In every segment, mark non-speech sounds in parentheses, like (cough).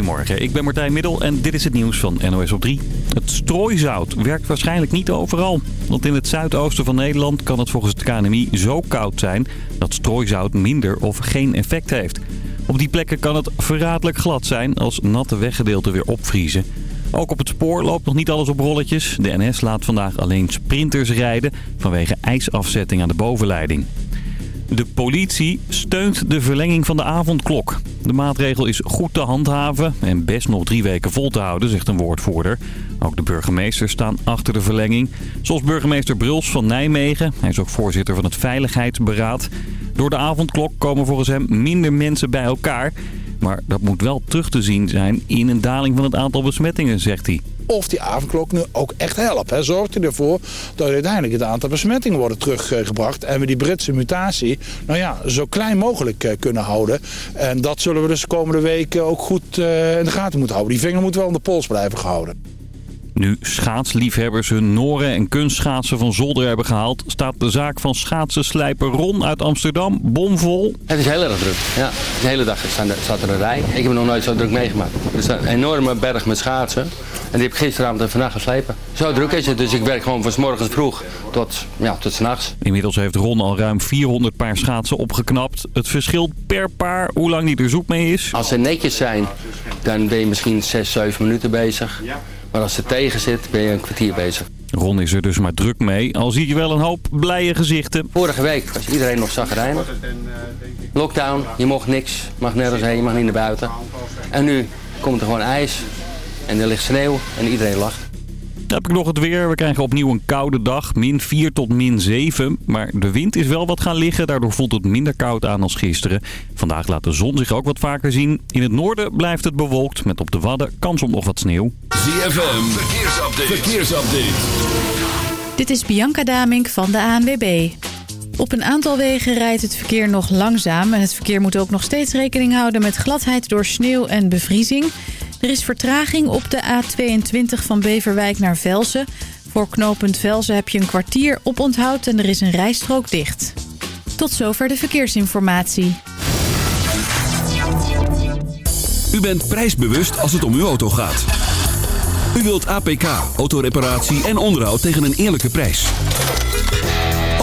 Goedemorgen, ik ben Martijn Middel en dit is het nieuws van NOS op 3. Het strooizout werkt waarschijnlijk niet overal. Want in het zuidoosten van Nederland kan het volgens het KNMI zo koud zijn... dat strooizout minder of geen effect heeft. Op die plekken kan het verraderlijk glad zijn als natte weggedeelten weer opvriezen. Ook op het spoor loopt nog niet alles op rolletjes. De NS laat vandaag alleen sprinters rijden vanwege ijsafzetting aan de bovenleiding. De politie steunt de verlenging van de avondklok. De maatregel is goed te handhaven en best nog drie weken vol te houden, zegt een woordvoerder. Ook de burgemeesters staan achter de verlenging. Zoals burgemeester Bruls van Nijmegen. Hij is ook voorzitter van het Veiligheidsberaad. Door de avondklok komen volgens hem minder mensen bij elkaar. Maar dat moet wel terug te zien zijn in een daling van het aantal besmettingen, zegt hij. Of die avondklok nu ook echt helpt. Hè. Zorgt er ervoor dat uiteindelijk het aantal besmettingen worden teruggebracht. En we die Britse mutatie nou ja, zo klein mogelijk eh, kunnen houden. En dat zullen we dus de komende weken ook goed eh, in de gaten moeten houden. Die vinger moet wel in de pols blijven gehouden. Nu schaatsliefhebbers hun noren en kunstschaatsen van zolder hebben gehaald... staat de zaak van schaatsenslijper Ron uit Amsterdam bomvol. Het is heel erg druk. Ja, de hele dag staat er een rij. Ik heb nog nooit zo druk meegemaakt. Er is een enorme berg met schaatsen. En die heb ik gisteravond en vannacht geslepen. Zo druk is het, dus ik werk gewoon van s morgens vroeg tot, ja, tot s'nachts. Inmiddels heeft Ron al ruim 400 paar schaatsen opgeknapt. Het verschilt per paar hoe lang hij er zoek mee is. Als ze netjes zijn, dan ben je misschien 6, 7 minuten bezig. Maar als ze tegen zit, ben je een kwartier bezig. Ron is er dus maar druk mee, al zie je wel een hoop blije gezichten. Vorige week was iedereen nog zagrijnig. Lockdown, je mocht niks, mag nergens heen, je mag niet naar buiten. En nu komt er gewoon ijs en er ligt sneeuw en iedereen lacht. Dan heb ik nog het weer. We krijgen opnieuw een koude dag. Min 4 tot min 7. Maar de wind is wel wat gaan liggen. Daardoor voelt het minder koud aan als gisteren. Vandaag laat de zon zich ook wat vaker zien. In het noorden blijft het bewolkt. Met op de Wadden kans op nog wat sneeuw. ZFM. Verkeersupdate. Verkeersupdate. Dit is Bianca Damink van de ANWB. Op een aantal wegen rijdt het verkeer nog langzaam. En het verkeer moet ook nog steeds rekening houden met gladheid door sneeuw en bevriezing. Er is vertraging op de A22 van Beverwijk naar Velsen. Voor knooppunt Velsen heb je een kwartier op onthoud en er is een rijstrook dicht. Tot zover de verkeersinformatie. U bent prijsbewust als het om uw auto gaat. U wilt APK, autoreparatie en onderhoud tegen een eerlijke prijs.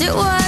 it was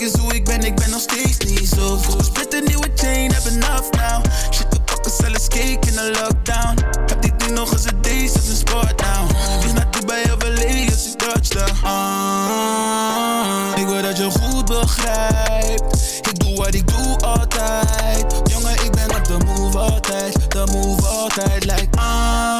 Kijk eens hoe ik ben, ik ben nog steeds niet zo goed. Split een nieuwe chain, heb enough now. Shit, we pakken zelfs cake in de lockdown. Heb dit ding nog eens een days als een sport now. Dus naar Dubai of LA als ik touchdown. Ah, ik wil dat je goed begrijpt. Ik doe wat ik doe altijd. Jongen, ik ben op de move altijd. De move altijd, like ah.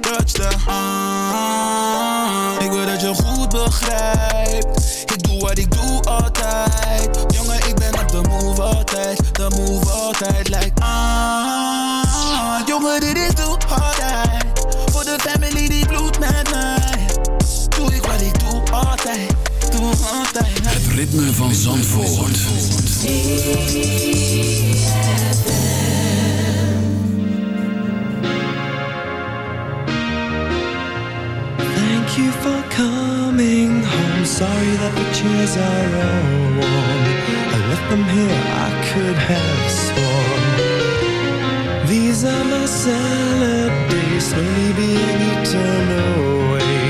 touchdown. Ah, ik wil dat je goed begrijpt. Ik doe wat ik doe altijd. Jongen, ik ben op de move altijd. De move altijd, like ah. Jongen, dit is doe altijd. Voor de family die bloedt met mij. Doe ik wat ik doe altijd. Doe altijd. Het ritme van Zandvoort. Thank that the chairs are all warm. I left them here, I could have sworn. These are my salad days, slowly being eaten away.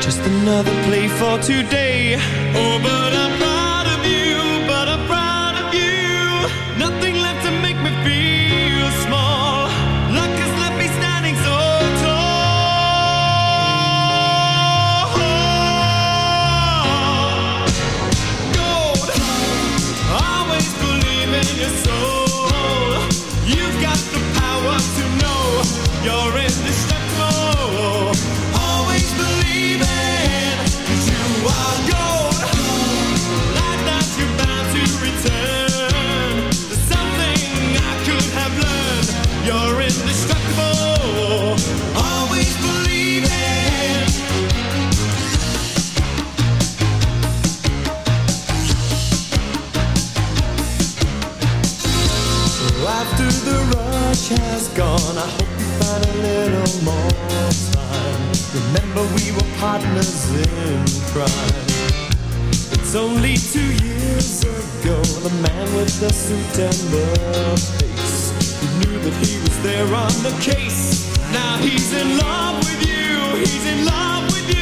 Just another play for today. Oh, but I'm in pride. It's only two years ago, the man with the suit and the face he knew that he was there on the case. Now he's in love with you, he's in love with you.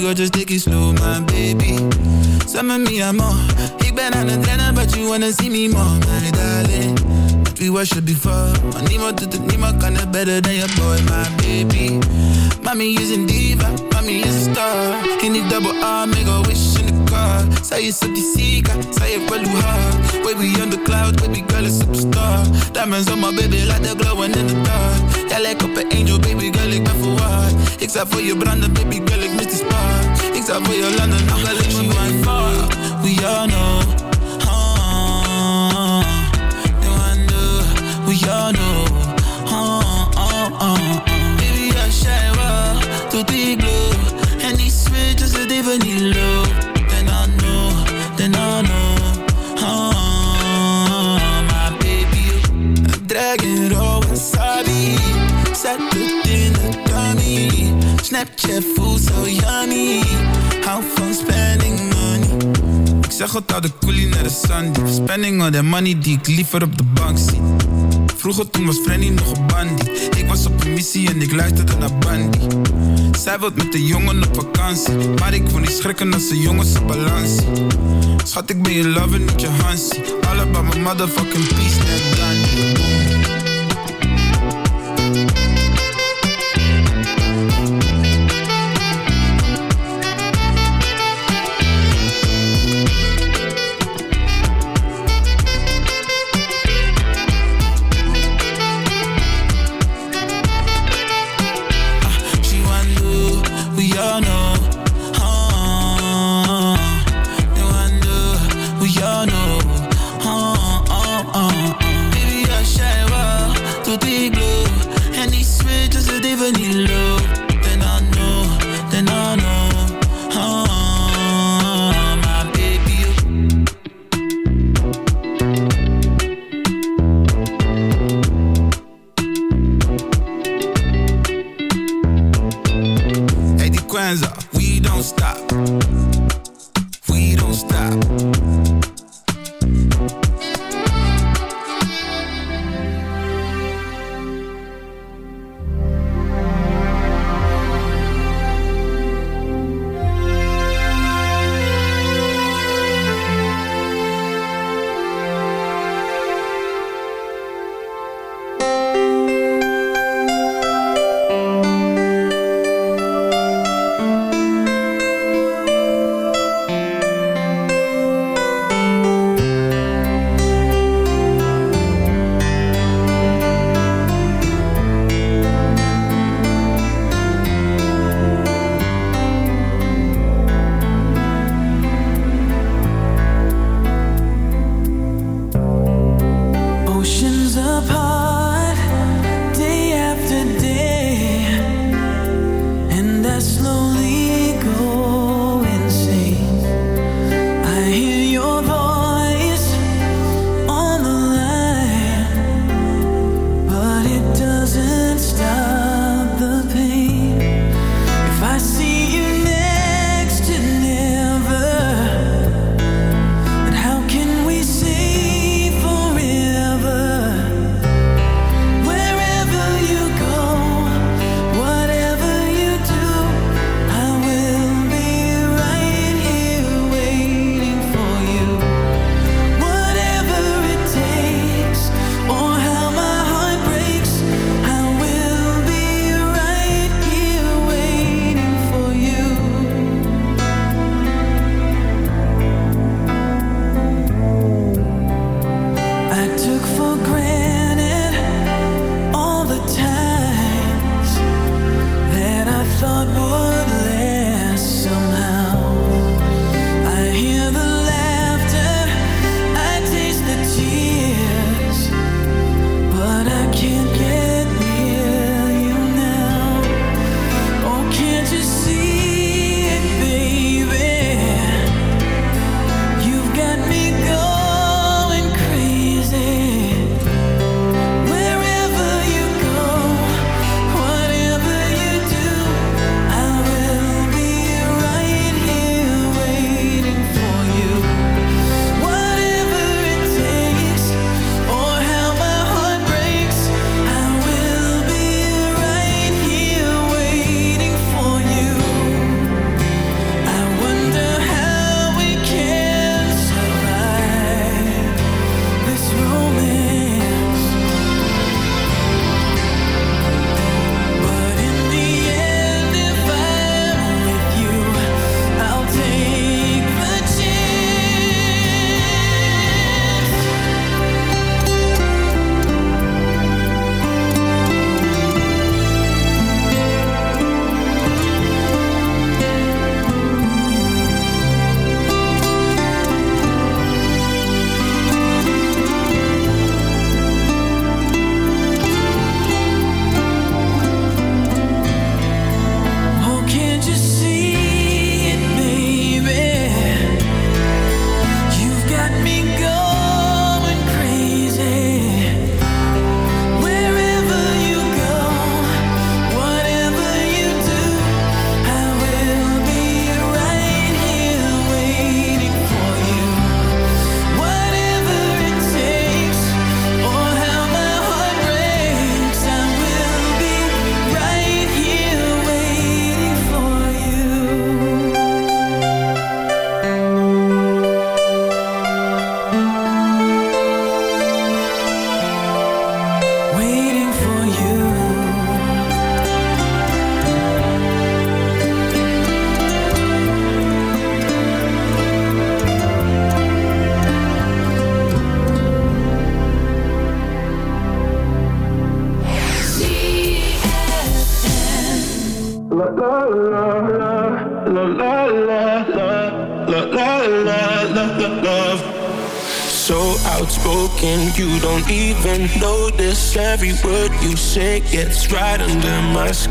Go just take it slow, my baby. Zeg me I'm amor, ik ben aan het rennen, but you wanna see me more, my darling. But we worship before, maar niemand doet het, niemand kan het better than your boy, my baby. Mommy is een diva, mommy is een star. In die double R, make a wish in the car. Zij is op die zika, zij heeft wel hoe hard. Baby on the cloud, baby girl is superstar. Diamonds on my baby, like they're glowing in the dark. Jij lijkt op een angel, baby girl, ik ben verwaard. Ik zou voor je branden, baby girl, ik mis die spark. Ik zou voor je landen, nog wel me one far. We all know. ah, no one know. We all know. ah, ah, ah. Baby, I shine well, tot die glow. En die switch is het even low. Snapchat voelt zo yummy. Hou van spending money. Ik zeg het al de coolie naar de Sunday. Spending all that money die ik liever op de bank zie. Vroeger toen was Frenny nog een bandie. Ik was op een missie en ik luisterde naar Bandy. Zij wilt met de jongen op vakantie. Maar ik wil niet schrikken als de jongens op balans. Schat, ik ben je lover, niet je Hansie. All about my motherfucking peace, net tout est glow. And it's sweet, je sais devenir low.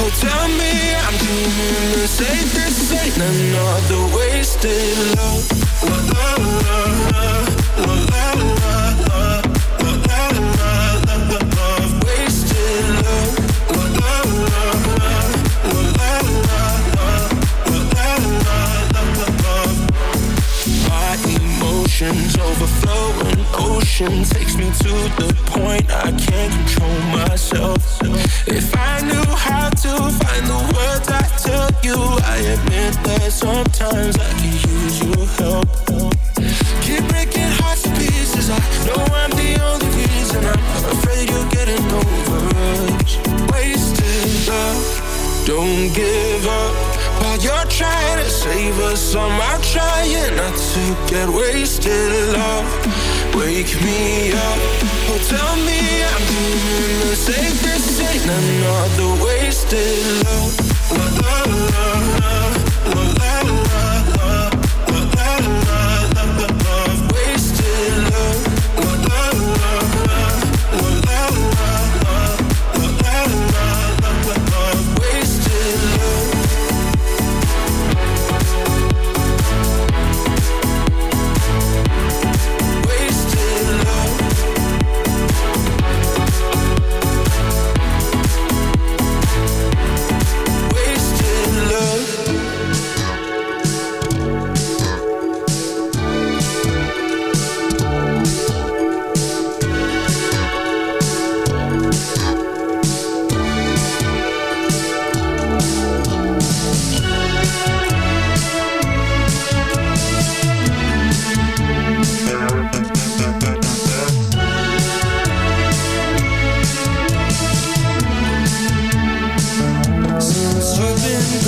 Oh, tell me I'm doing the safest. Ain't another wasted love. La la la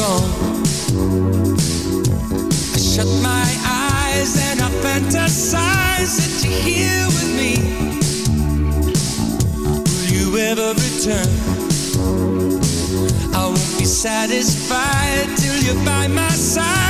gone, I shut my eyes and I fantasize that you're here with me. Will you ever return? I won't be satisfied till you're by my side.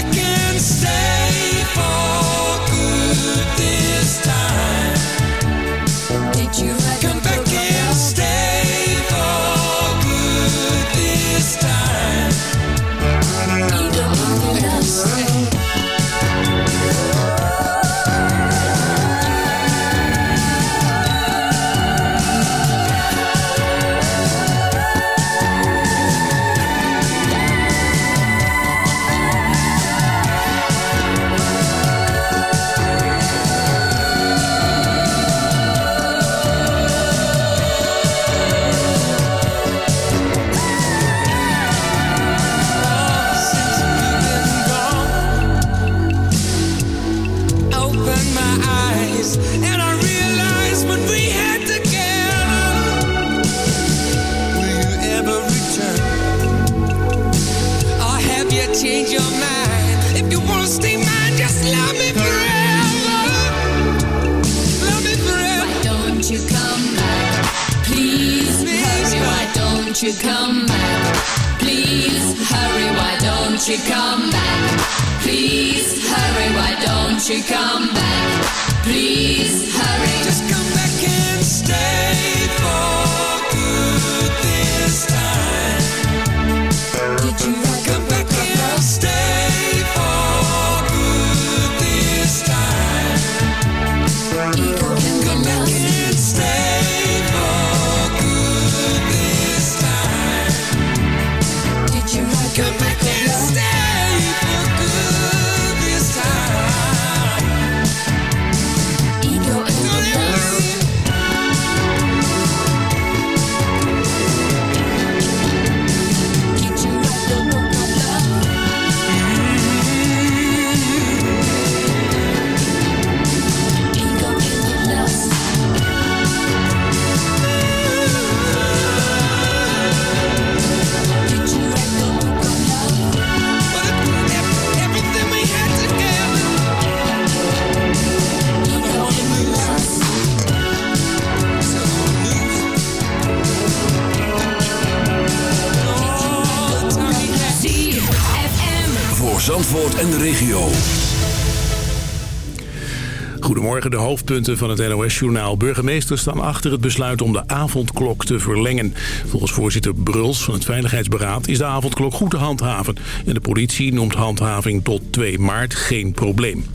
Goedemorgen, de hoofdpunten van het NOS-journaal. Burgemeesters staan achter het besluit om de avondklok te verlengen. Volgens voorzitter Bruls van het Veiligheidsberaad is de avondklok goed te handhaven. En de politie noemt handhaving tot 2 maart geen probleem.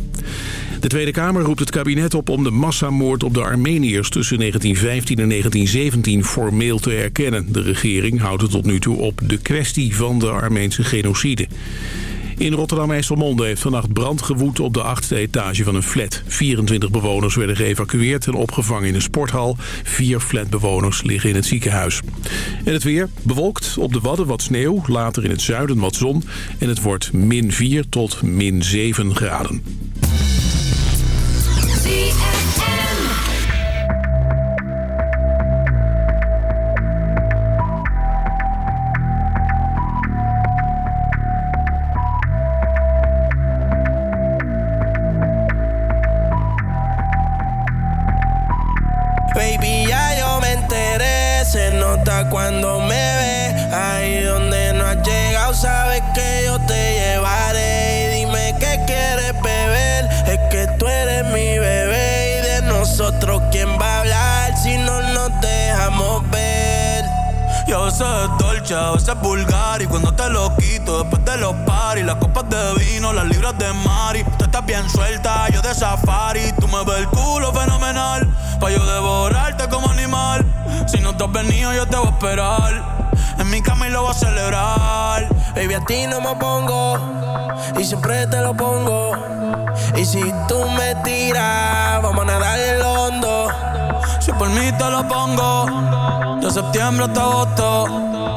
De Tweede Kamer roept het kabinet op om de massamoord op de Armeniërs tussen 1915 en 1917 formeel te erkennen. De regering houdt het tot nu toe op de kwestie van de Armeense genocide. In Rotterdam-IJsselmonde heeft vannacht brand gewoed op de achtste etage van een flat. 24 bewoners werden geëvacueerd en opgevangen in een sporthal. Vier flatbewoners liggen in het ziekenhuis. En het weer bewolkt, op de Wadden wat sneeuw, later in het zuiden wat zon. En het wordt min 4 tot min 7 graden. A veces es vulgar Y cuando te lo quito después de los paris Las copas de vino, las libras de mari Tú estás bien suelta, yo de safari Tú me ves el culo fenomenal Pa' yo devorarte como animal Si no te has venido yo te voy a esperar En mi cama y lo voy a celebrar Baby, a ti no me pongo y siempre te lo pongo. Y si tú me tiras, vamos a nadar en lo hondo. Si por mí te lo pongo De septiembre hasta agosto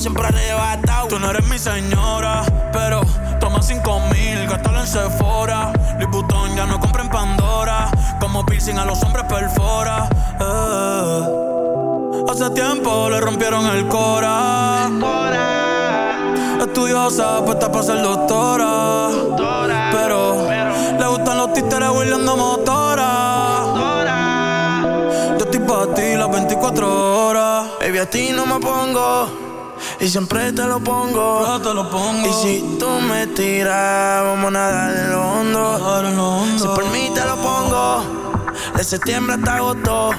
Siempre arrebatado. Tú no eres mi señora, pero toma cinco mil, gástalo en Sephora. Louis ya no compra en Pandora. Como piercing a los hombres perfora. eh. Hace tiempo le rompieron el cora. Estudiosa, puesta para ser doctora. Pero le gustan los títeres huirleando motora. Yo estoy para ti las 24 horas. Baby, a ti no me pongo. Y siempre te lo pongo. te lo pongo. Y si tú me tiras, vamos a nadar en lo hondo. Si por mí te lo pongo. De septiembre hasta agosto.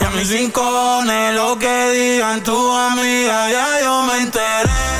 Y a mis rincones, lo que digan tu amiga, ya yo me enteré.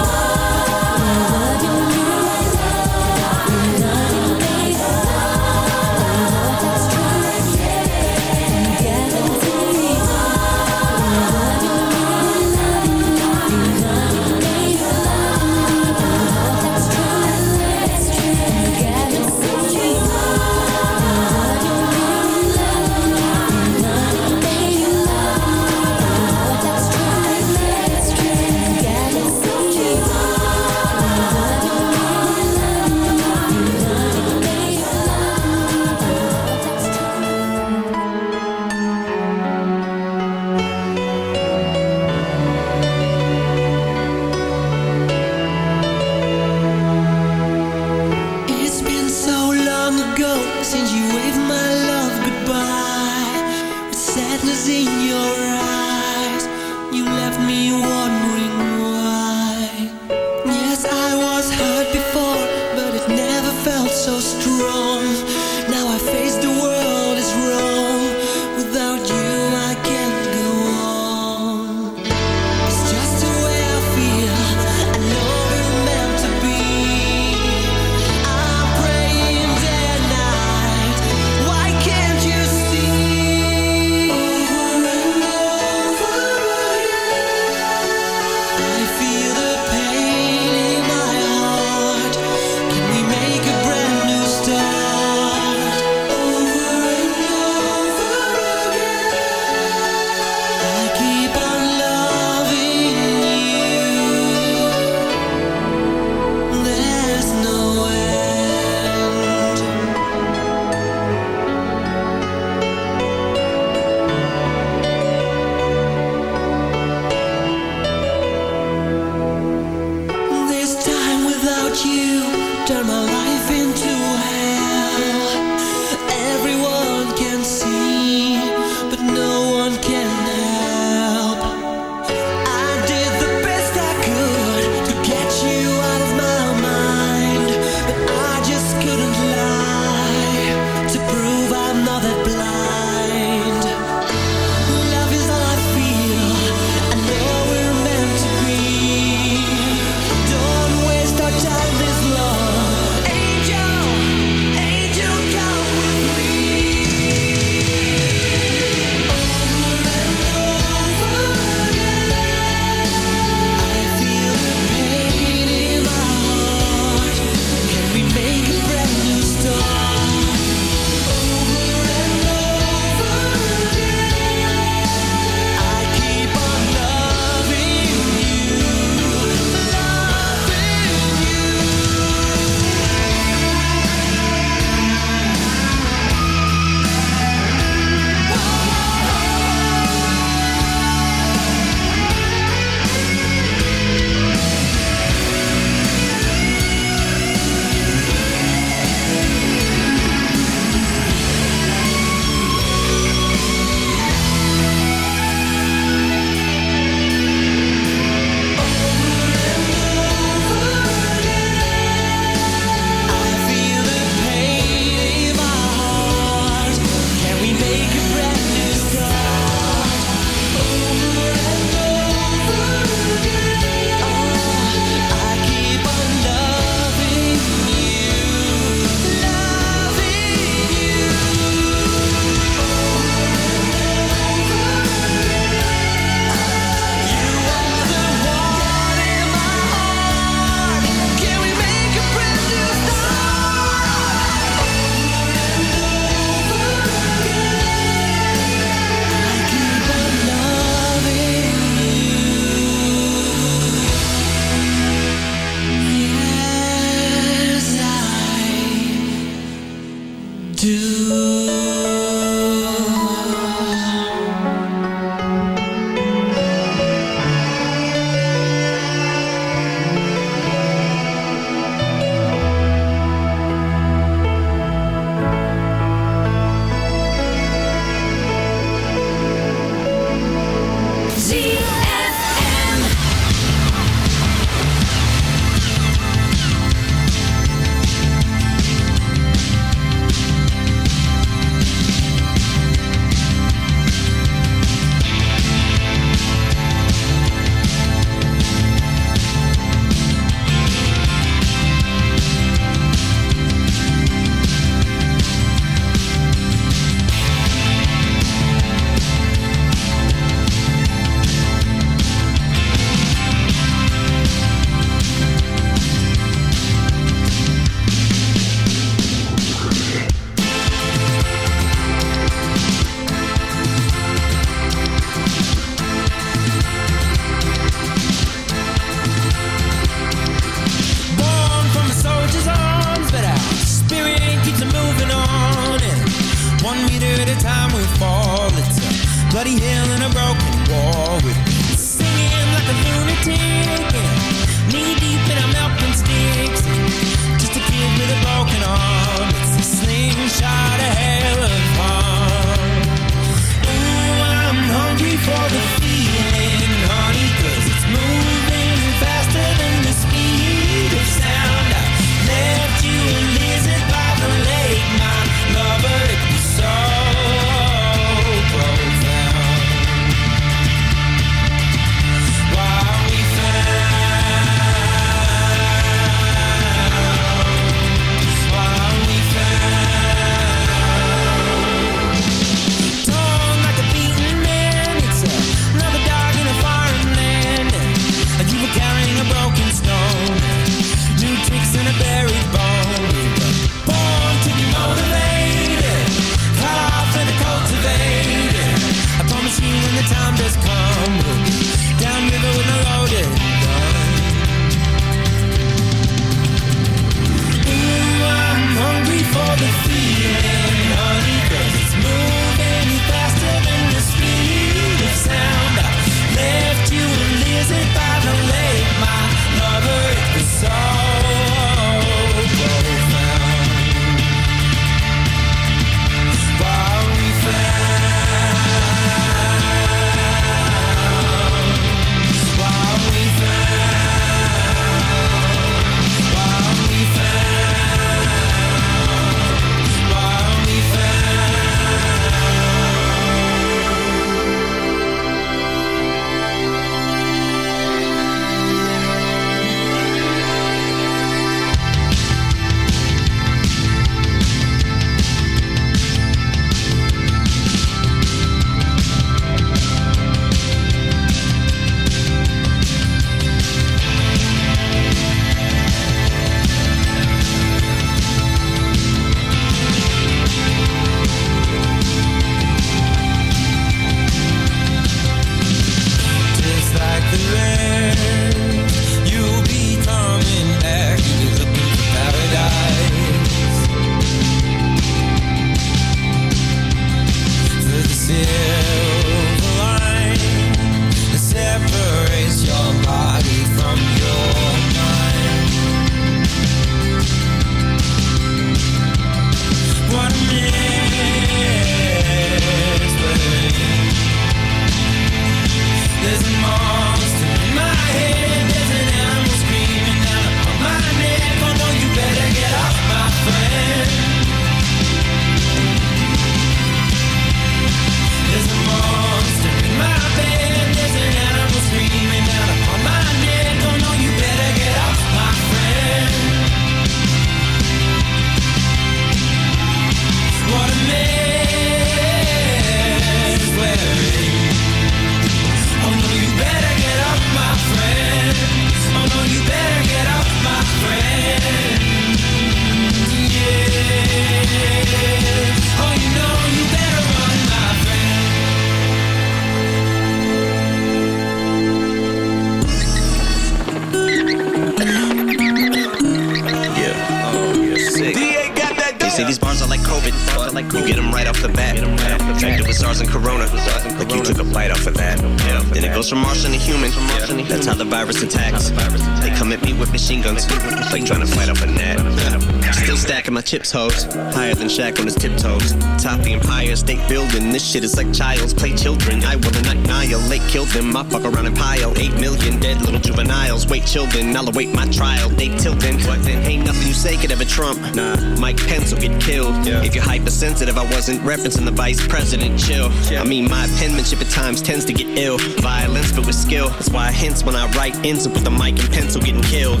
tiptoes, higher than Shaq on his tiptoes. Toppy and pie Empire State Building. This shit is like child's play children. I will annihilate, kill them. I fuck around and pile. Eight million dead little juveniles. Wait, children. I'll await my trial. They tilting. What then? Ain't nothing you say could ever trump. Nah, Mike Pence will get killed. If you're hypersensitive, I wasn't referencing the vice president. Chill. I mean, my penmanship at times tends to get ill. Violence, but with skill. That's why I hints when I write ends up with the mic and pencil getting killed.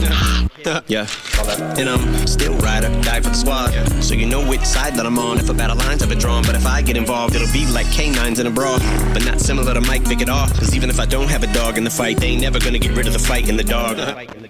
yeah. And I'm still rider, die for the squad. So you know which side that I'm on if a battle line's ever drawn. But if I get involved, it'll be like canines in a brawl. But not similar to Mike Vick at all. Cause even if I don't have a dog in the fight, they ain't never gonna get rid of the fight in the dog. (laughs)